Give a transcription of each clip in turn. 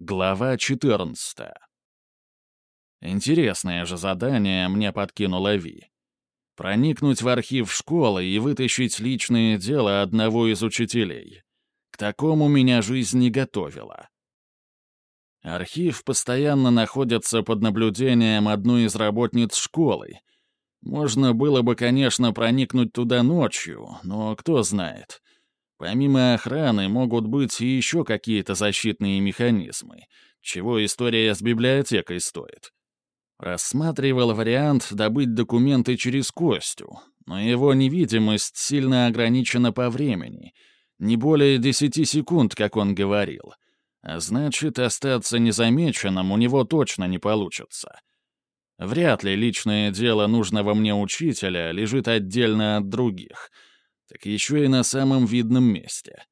Глава 14. Интересное же задание мне подкинула Ви. Проникнуть в архив школы и вытащить личное дело одного из учителей. К такому меня жизнь не готовила. Архив постоянно находится под наблюдением одной из работниц школы. Можно было бы, конечно, проникнуть туда ночью, но кто знает — Помимо охраны могут быть и еще какие-то защитные механизмы, чего история с библиотекой стоит. Рассматривал вариант добыть документы через Костю, но его невидимость сильно ограничена по времени, не более десяти секунд, как он говорил. А значит, остаться незамеченным у него точно не получится. Вряд ли личное дело нужного мне учителя лежит отдельно от других — так еще и на самом видном месте.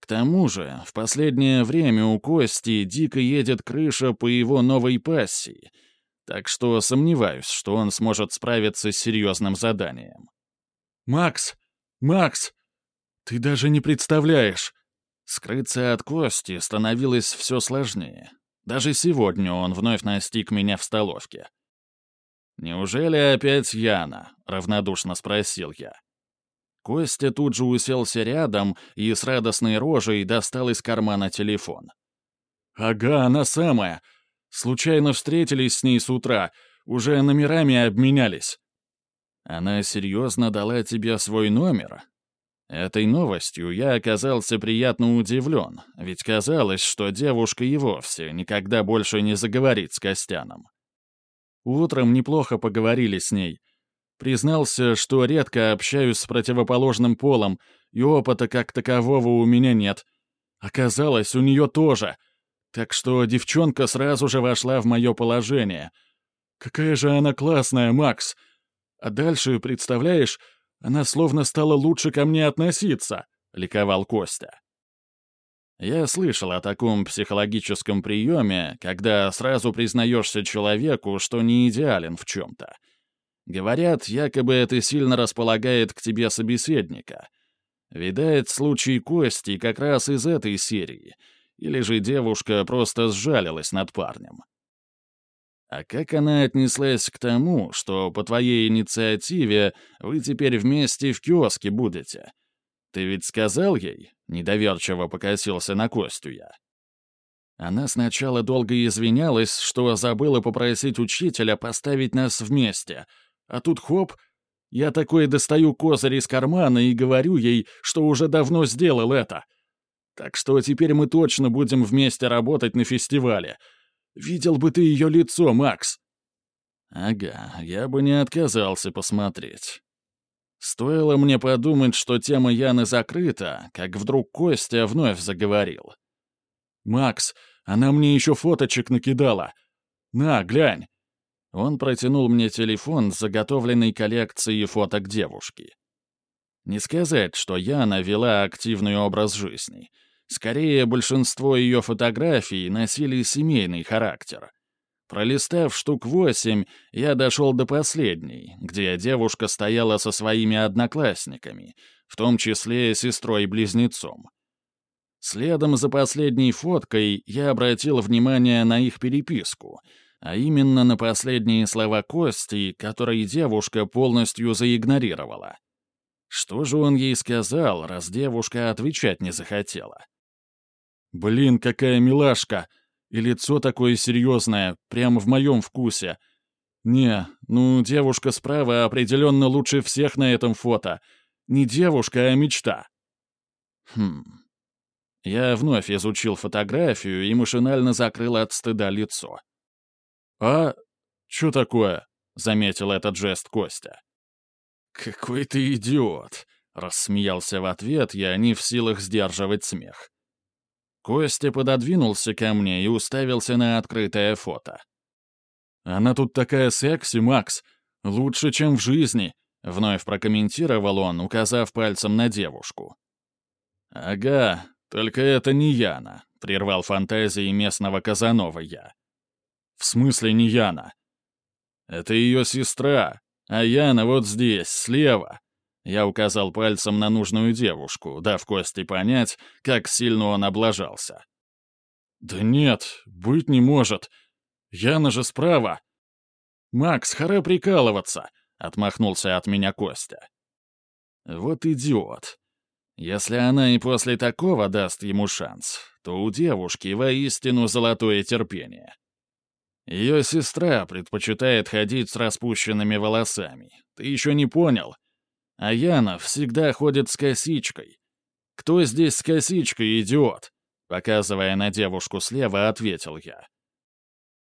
К тому же, в последнее время у Кости дико едет крыша по его новой пассии, так что сомневаюсь, что он сможет справиться с серьезным заданием. «Макс! Макс! Ты даже не представляешь!» Скрыться от Кости становилось все сложнее. Даже сегодня он вновь настиг меня в столовке. «Неужели опять Яна?» — равнодушно спросил я. Костя тут же уселся рядом и с радостной рожей достал из кармана телефон. «Ага, она самая. Случайно встретились с ней с утра, уже номерами обменялись». «Она серьезно дала тебе свой номер?» Этой новостью я оказался приятно удивлен, ведь казалось, что девушка и вовсе никогда больше не заговорит с Костяном. Утром неплохо поговорили с ней — Признался, что редко общаюсь с противоположным полом, и опыта как такового у меня нет. Оказалось, у нее тоже. Так что девчонка сразу же вошла в мое положение. Какая же она классная, Макс! А дальше, представляешь, она словно стала лучше ко мне относиться, — ликовал Костя. Я слышал о таком психологическом приеме, когда сразу признаешься человеку, что не идеален в чем-то — Говорят, якобы это сильно располагает к тебе собеседника. Видать, случай Кости как раз из этой серии. Или же девушка просто сжалилась над парнем. А как она отнеслась к тому, что по твоей инициативе вы теперь вместе в киоске будете? Ты ведь сказал ей? Недоверчиво покосился на Костю я. Она сначала долго извинялась, что забыла попросить учителя поставить нас вместе — а тут хоп, я такой достаю козырь из кармана и говорю ей, что уже давно сделал это. Так что теперь мы точно будем вместе работать на фестивале. Видел бы ты ее лицо, Макс. Ага, я бы не отказался посмотреть. Стоило мне подумать, что тема Яны закрыта, как вдруг Костя вновь заговорил. «Макс, она мне еще фоточек накидала. На, глянь. Он протянул мне телефон с заготовленной коллекцией фоток девушки. Не сказать, что Яна вела активный образ жизни. Скорее, большинство ее фотографий носили семейный характер. Пролистав штук восемь, я дошел до последней, где девушка стояла со своими одноклассниками, в том числе сестрой-близнецом. Следом за последней фоткой я обратил внимание на их переписку — а именно на последние слова Кости, которые девушка полностью заигнорировала. Что же он ей сказал, раз девушка отвечать не захотела? «Блин, какая милашка! И лицо такое серьезное, прямо в моем вкусе. Не, ну, девушка справа определенно лучше всех на этом фото. Не девушка, а мечта». Хм. Я вновь изучил фотографию и машинально закрыл от стыда лицо. «А? Чё такое?» — заметил этот жест Костя. «Какой ты идиот!» — рассмеялся в ответ, я не в силах сдерживать смех. Костя пододвинулся ко мне и уставился на открытое фото. «Она тут такая секси, Макс! Лучше, чем в жизни!» — вновь прокомментировал он, указав пальцем на девушку. «Ага, только это не Яна», — прервал фантазии местного Казанова я. «В смысле не Яна?» «Это ее сестра, а Яна вот здесь, слева». Я указал пальцем на нужную девушку, дав Косте понять, как сильно он облажался. «Да нет, быть не может. Яна же справа». «Макс, харе прикалываться», — отмахнулся от меня Костя. «Вот идиот. Если она и после такого даст ему шанс, то у девушки воистину золотое терпение. Ее сестра предпочитает ходить с распущенными волосами. Ты еще не понял? А Яна всегда ходит с косичкой. Кто здесь с косичкой, идиот? Показывая на девушку слева, ответил я.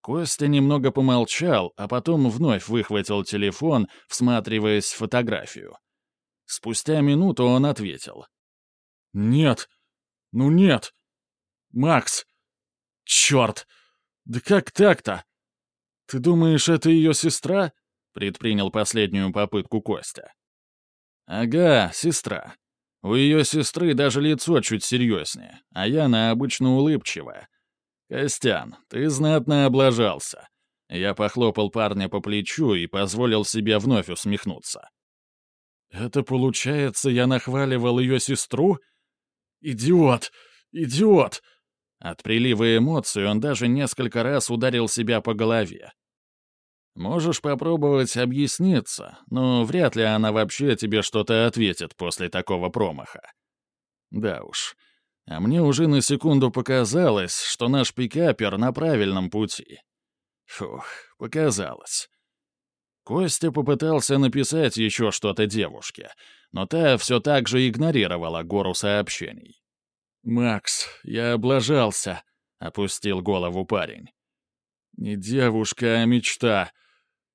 Костя немного помолчал, а потом вновь выхватил телефон, всматриваясь в фотографию. Спустя минуту он ответил. «Нет! Ну нет! Макс! Черт! Да как так-то? Ты думаешь, это ее сестра?» Предпринял последнюю попытку Костя. «Ага, сестра. У ее сестры даже лицо чуть серьезнее, а я на обычно улыбчивая. Костян, ты знатно облажался». Я похлопал парня по плечу и позволил себе вновь усмехнуться. «Это получается, я нахваливал ее сестру?» «Идиот! Идиот!» От прилива эмоций он даже несколько раз ударил себя по голове. «Можешь попробовать объясниться, но вряд ли она вообще тебе что-то ответит после такого промаха». Да уж. А мне уже на секунду показалось, что наш пикапер на правильном пути. Фух, показалось. Костя попытался написать еще что-то девушке, но та все так же игнорировала гору сообщений. «Макс, я облажался», — опустил голову парень. «Не девушка, а мечта.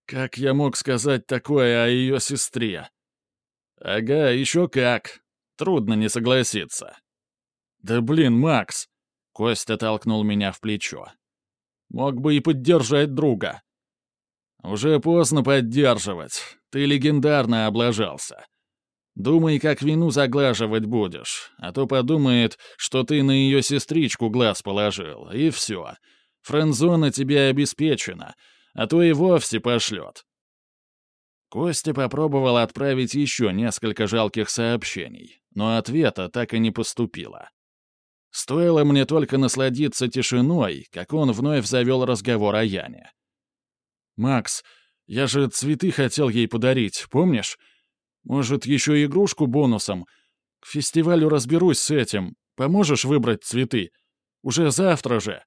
Как я мог сказать такое о ее сестре?» «Ага, еще как. Трудно не согласиться». «Да блин, Макс!» — Костя толкнул меня в плечо. «Мог бы и поддержать друга». «Уже поздно поддерживать. Ты легендарно облажался. Думай, как вину заглаживать будешь, а то подумает, что ты на ее сестричку глаз положил, и все. Френдзона тебе обеспечена, а то и вовсе пошлет». Костя попробовал отправить еще несколько жалких сообщений, но ответа так и не поступило. Стоило мне только насладиться тишиной, как он вновь завел разговор о Яне. «Макс, я же цветы хотел ей подарить, помнишь? Может, еще игрушку бонусом? К фестивалю разберусь с этим. Поможешь выбрать цветы? Уже завтра же».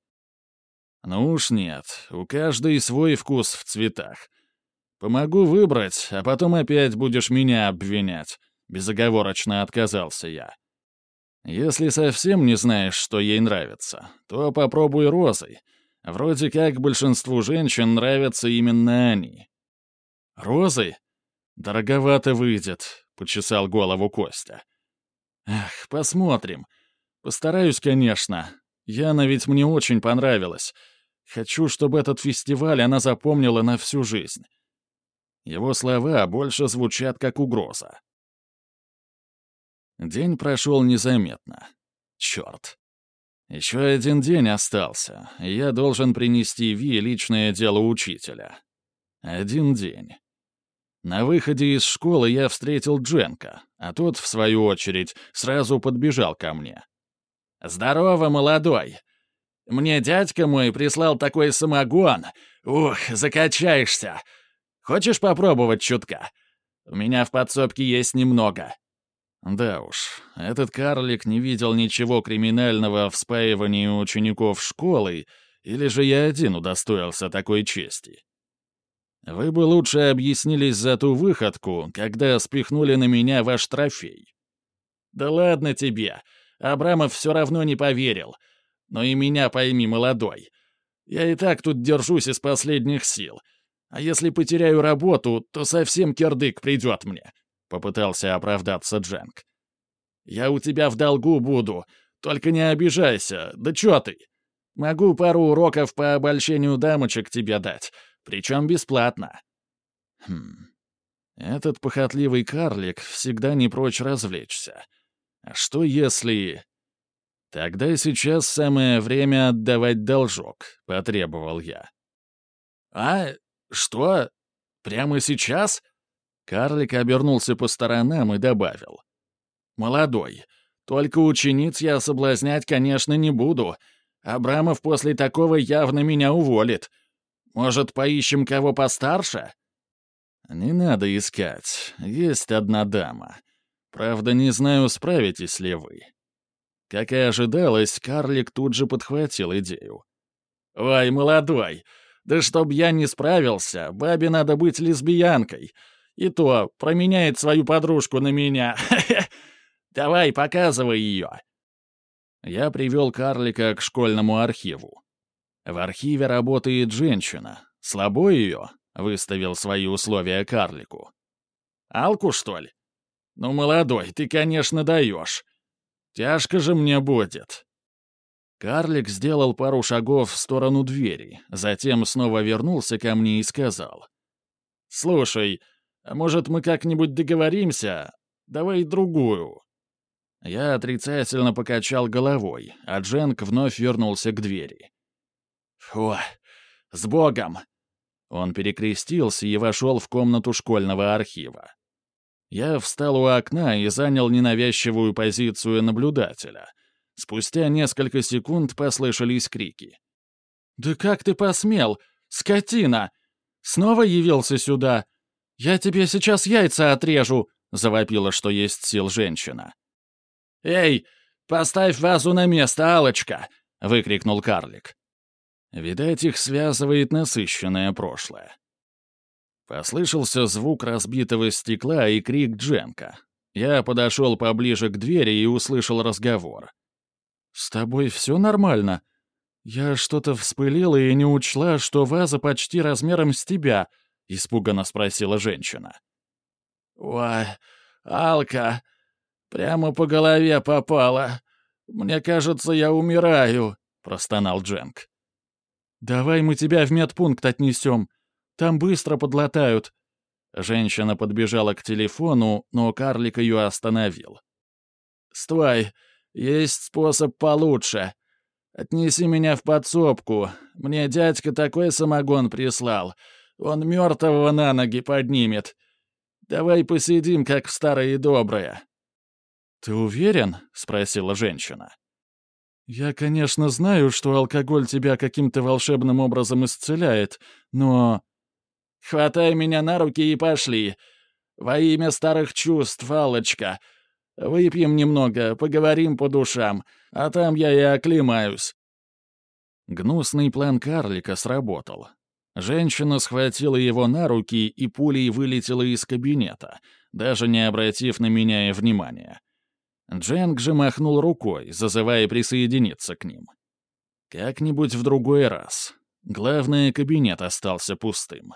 «Ну уж нет, у каждой свой вкус в цветах. Помогу выбрать, а потом опять будешь меня обвинять», — безоговорочно отказался я. «Если совсем не знаешь, что ей нравится, то попробуй розой. Вроде как большинству женщин нравятся именно они». «Розы? Дороговато выйдет», — почесал голову Костя. «Эх, посмотрим. Постараюсь, конечно. Яна ведь мне очень понравилась. Хочу, чтобы этот фестиваль она запомнила на всю жизнь». Его слова больше звучат как угроза. День прошел незаметно. Черт. Еще один день остался, и я должен принести Ви личное дело учителя. Один день. На выходе из школы я встретил Дженка, а тот, в свою очередь, сразу подбежал ко мне. «Здорово, молодой! Мне дядька мой прислал такой самогон. Ух, закачаешься! Хочешь попробовать чутка? У меня в подсобке есть немного». Да уж, этот карлик не видел ничего криминального в спаивании учеников школы, или же я один удостоился такой чести. Вы бы лучше объяснились за ту выходку, когда спихнули на меня ваш трофей. Да ладно тебе, Абрамов все равно не поверил. Но и меня пойми, молодой. Я и так тут держусь из последних сил. А если потеряю работу, то совсем кирдык придет мне. — попытался оправдаться Дженк. «Я у тебя в долгу буду, только не обижайся, да чё ты? Могу пару уроков по обольщению дамочек тебе дать, причем бесплатно». «Хм, этот похотливый карлик всегда не прочь развлечься. А что если...» «Тогда сейчас самое время отдавать должок», — потребовал я. «А? Что? Прямо сейчас?» Карлик обернулся по сторонам и добавил. «Молодой, только учениц я соблазнять, конечно, не буду. Абрамов после такого явно меня уволит. Может, поищем кого постарше?» «Не надо искать. Есть одна дама. Правда, не знаю, справитесь ли вы». Как и ожидалось, карлик тут же подхватил идею. «Ой, молодой, да чтоб я не справился, бабе надо быть лесбиянкой. И то променяет свою подружку на меня. Давай, показывай ее». Я привел карлика к школьному архиву. В архиве работает женщина. Слабо ее? Выставил свои условия карлику. Алку, что ли? Ну, молодой, ты, конечно, даешь. Тяжко же мне будет. Карлик сделал пару шагов в сторону двери, затем снова вернулся ко мне и сказал. «Слушай, а может, мы как-нибудь договоримся? Давай другую». Я отрицательно покачал головой, а Дженк вновь вернулся к двери. «Фу, с Богом!» Он перекрестился и вошел в комнату школьного архива. Я встал у окна и занял ненавязчивую позицию наблюдателя. Спустя несколько секунд послышались крики. «Да как ты посмел? Скотина! Снова явился сюда? Я тебе сейчас яйца отрежу!» — завопила, что есть сил женщина. «Эй, поставь вазу на место, алочка выкрикнул карлик. Видать, их связывает насыщенное прошлое. Послышался звук разбитого стекла и крик Дженка. Я подошел поближе к двери и услышал разговор. «С тобой все нормально? Я что-то вспылила и не учла, что ваза почти размером с тебя», — испуганно спросила женщина. «Ой, Алка, Прямо по голове попало. Мне кажется, я умираю», — простонал Дженк. «Давай мы тебя в медпункт отнесем. Там быстро подлатают». Женщина подбежала к телефону, но карлик ее остановил. «Стой, есть способ получше. Отнеси меня в подсобку. Мне дядька такой самогон прислал. Он мертвого на ноги поднимет. Давай посидим, как в старые добрые». «Ты уверен?» — спросила женщина. «Я, конечно, знаю, что алкоголь тебя каким-то волшебным образом исцеляет, но...» «Хватай меня на руки и пошли. Во имя старых чувств, Аллочка. Выпьем немного, поговорим по душам, а там я и оклемаюсь». Гнусный план карлика сработал. Женщина схватила его на руки и пулей вылетела из кабинета, даже не обратив на меня и внимания. Дженг же махнул рукой, зазывая присоединиться к ним. Как-нибудь в другой раз. Главное, кабинет остался пустым.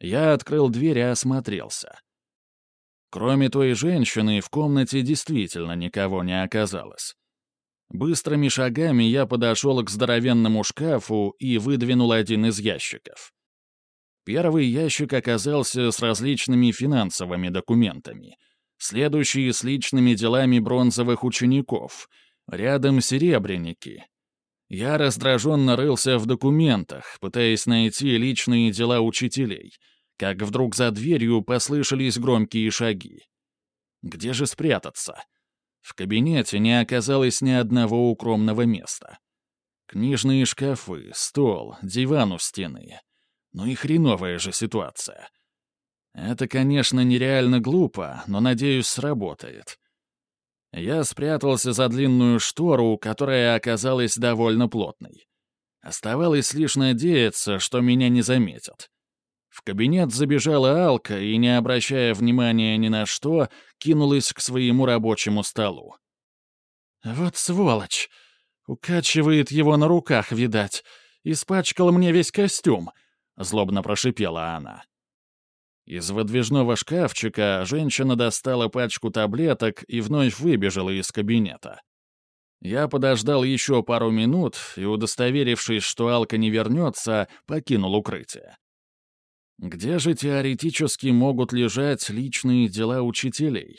Я открыл дверь и осмотрелся. Кроме той женщины, в комнате действительно никого не оказалось. Быстрыми шагами я подошел к здоровенному шкафу и выдвинул один из ящиков. Первый ящик оказался с различными финансовыми документами — следующие с личными делами бронзовых учеников, рядом серебряники. Я раздраженно рылся в документах, пытаясь найти личные дела учителей, как вдруг за дверью послышались громкие шаги. Где же спрятаться? В кабинете не оказалось ни одного укромного места. Книжные шкафы, стол, диван у стены. Ну и хреновая же ситуация. Это, конечно, нереально глупо, но, надеюсь, сработает. Я спрятался за длинную штору, которая оказалась довольно плотной. Оставалось лишь надеяться, что меня не заметят. В кабинет забежала Алка и, не обращая внимания ни на что, кинулась к своему рабочему столу. «Вот сволочь! Укачивает его на руках, видать. Испачкал мне весь костюм», — злобно прошипела она. Из выдвижного шкафчика женщина достала пачку таблеток и вновь выбежала из кабинета. Я подождал еще пару минут и, удостоверившись, что Алка не вернется, покинул укрытие. Где же теоретически могут лежать личные дела учителей?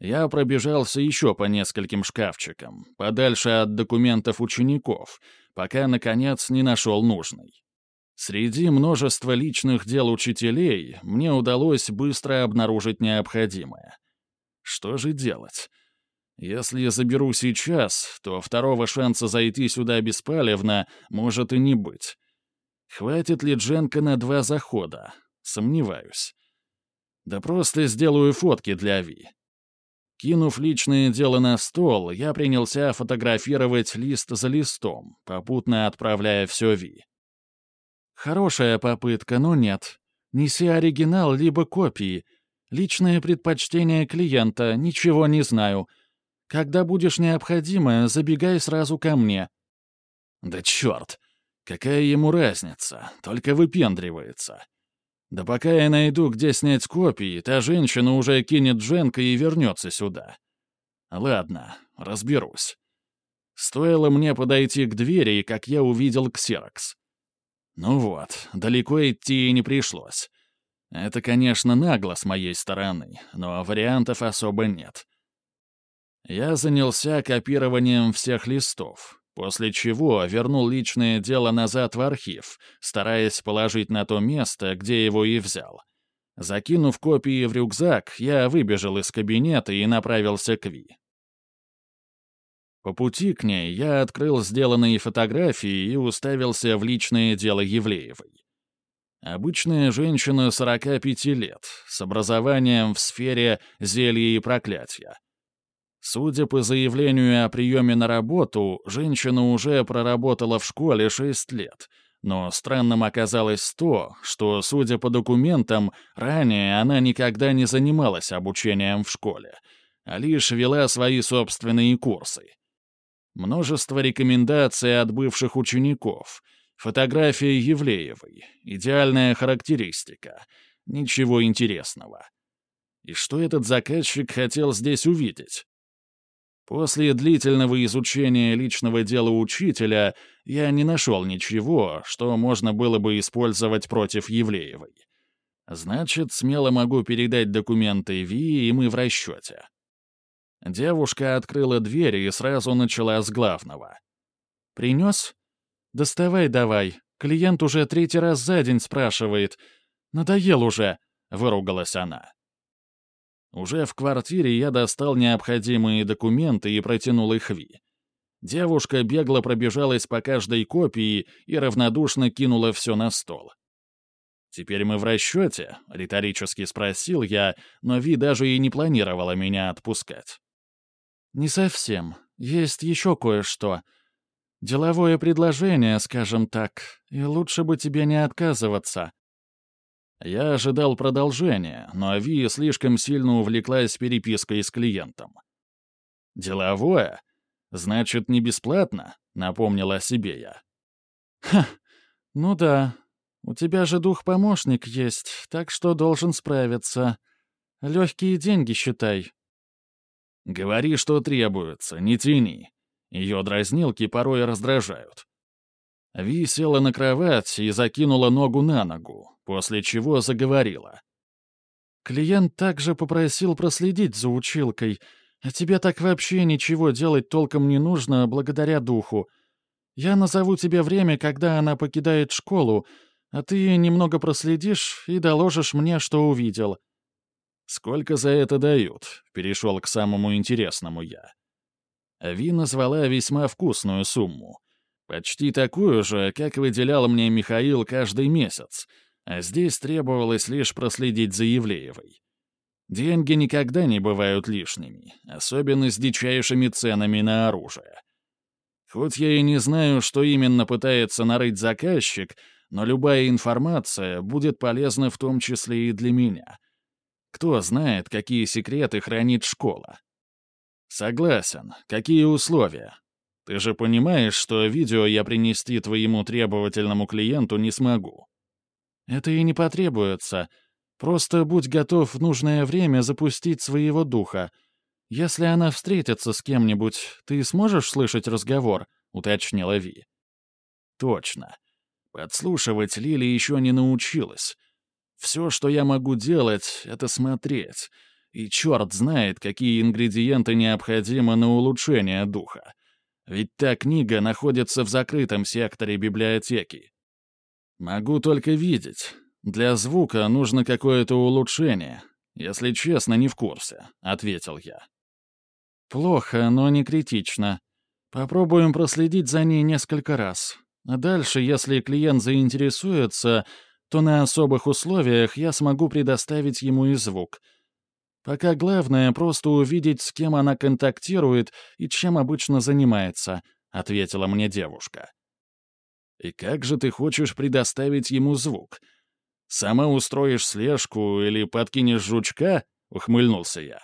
Я пробежался еще по нескольким шкафчикам, подальше от документов учеников, пока, наконец, не нашел нужный. Среди множества личных дел учителей мне удалось быстро обнаружить необходимое. Что же делать? Если я заберу сейчас, то второго шанса зайти сюда беспалевно может и не быть. Хватит ли Дженка на два захода? Сомневаюсь. Да просто сделаю фотки для Ви. Кинув личное дело на стол, я принялся фотографировать лист за листом, попутно отправляя все Ви. Хорошая попытка, но нет. Неси оригинал либо копии. Личное предпочтение клиента, ничего не знаю. Когда будешь необходимо, забегай сразу ко мне. Да черт! Какая ему разница? Только выпендривается. Да пока я найду, где снять копии, та женщина уже кинет Дженка и вернется сюда. Ладно, разберусь. Стоило мне подойти к двери, как я увидел ксерокс. Ну вот, далеко идти и не пришлось. Это, конечно, нагло с моей стороны, но вариантов особо нет. Я занялся копированием всех листов, После чего вернул личное дело назад в архив, стараясь положить на то место, где его и взял. Закинув копии в рюкзак, я выбежал из кабинета и направился к Ви. По пути к ней я открыл сделанные фотографии и уставился в личное дело Евлеевой. Обычная женщина 45 лет, с образованием в сфере зелья и проклятия. Судя по заявлению о приеме на работу, женщина уже проработала в школе 6 лет. Но странным оказалось то, что, судя по документам, ранее она никогда не занималась обучением в школе, а лишь вела свои собственные курсы. Множество рекомендаций от бывших учеников, фотография Евлеевой, идеальная характеристика, ничего интересного. И что этот заказчик хотел здесь увидеть? После длительного изучения личного дела учителя я не нашел ничего, что можно было бы использовать против Евлеевой. Значит, смело могу передать документы Ви, и мы в расчете. Девушка открыла дверь и сразу начала с главного. «Принес? Доставай давай. Клиент уже третий раз за день спрашивает. Надоел уже», — выругалась она. Уже в квартире я достал необходимые документы и протянул их Ви. Девушка бегло пробежалась по каждой копии и равнодушно кинула все на стол. «Теперь мы в расчете?» — риторически спросил я, но Ви даже и не планировала меня отпускать. «Не совсем. Есть еще кое-что. Деловое предложение, скажем так, и лучше бы тебе не отказываться. Я ожидал продолжения, но Ви слишком сильно увлеклась перепиской с клиентом. «Деловое? Значит, не бесплатно?» — напомнила себе я. «Ха, ну да. У тебя же дух-помощник есть, так что должен справиться. Легкие деньги, считай». «Говори, что требуется, не тяни. Ее дразнилки порой раздражают. Ви села на кровать и закинула ногу на ногу, после чего заговорила. «Клиент также попросил проследить за училкой, а тебе так вообще ничего делать толком не нужно благодаря духу. Я назову тебе время, когда она покидает школу, а ты немного проследишь и доложишь мне, что увидел». «Сколько за это дают?» — перешел к самому интересному я. Ви назвала весьма вкусную сумму — Почти такую же, как выделял мне Михаил каждый месяц, а здесь требовалось лишь проследить за Евлеевой. Деньги никогда не бывают лишними, особенно с дичайшими ценами на оружие. Хоть я и не знаю, что именно пытается нарыть заказчик, но любая информация будет полезна в том числе и для меня. Кто знает, какие секреты хранит школа. Согласен. Какие условия? Ты же понимаешь, что видео я принести твоему требовательному клиенту не смогу». «Это и не потребуется. Просто будь готов в нужное время запустить своего духа. Если она встретится с кем-нибудь, ты сможешь слышать разговор?» — уточнила Ви. «Точно. Подслушивать Лили еще не научилась. Все, что я могу делать, — это смотреть. И черт знает, какие ингредиенты необходимы на улучшение духа. Ведь та книга находится в закрытом секторе библиотеки. Могу только видеть. Для звука нужно какое-то улучшение. Если честно, не в курсе, — ответил я. «Плохо, но не критично. Попробуем проследить за ней несколько раз. А дальше, если клиент заинтересуется, то на особых условиях я смогу предоставить ему и звук. Пока главное просто увидеть, с кем она контактирует и чем обычно занимается», — ответила мне девушка. «И как же ты хочешь предоставить ему звук? Сама устроишь слежку или подкинешь жучка?» — ухмыльнулся я.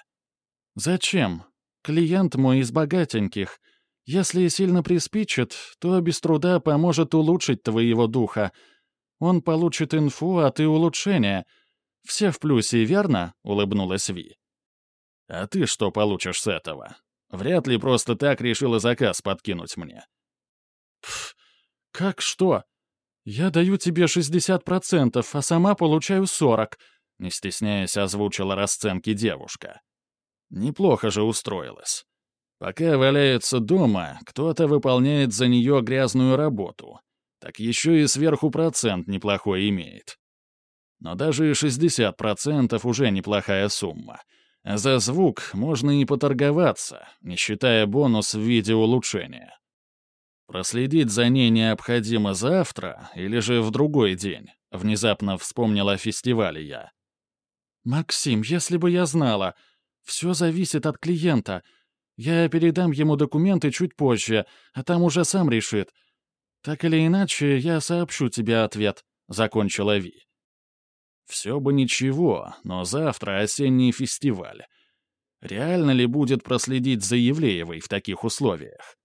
«Зачем? Клиент мой из богатеньких. Если сильно приспичит, то без труда поможет улучшить твоего духа. Он получит инфу, а ты улучшение. Все в плюсе, верно?» — улыбнулась Ви. «А ты что получишь с этого? Вряд ли просто так решила заказ подкинуть мне». «Пф, как что? Я даю тебе 60%, а сама получаю 40%, — не стесняясь озвучила расценки девушка. Неплохо же устроилась. Пока валяется дома, кто-то выполняет за нее грязную работу. Так еще и сверху процент неплохой имеет. Но даже 60% уже неплохая сумма. За звук можно и поторговаться, не считая бонус в виде улучшения. Проследить за ней необходимо завтра или же в другой день. Внезапно вспомнила о фестивале я. «Максим, если бы я знала. Все зависит от клиента. Я передам ему документы чуть позже, а там уже сам решит. Так или иначе, я сообщу тебе ответ», — закончила Ви. «Все бы ничего, но завтра осенний фестиваль. Реально ли будет проследить за Евлеевой в таких условиях?»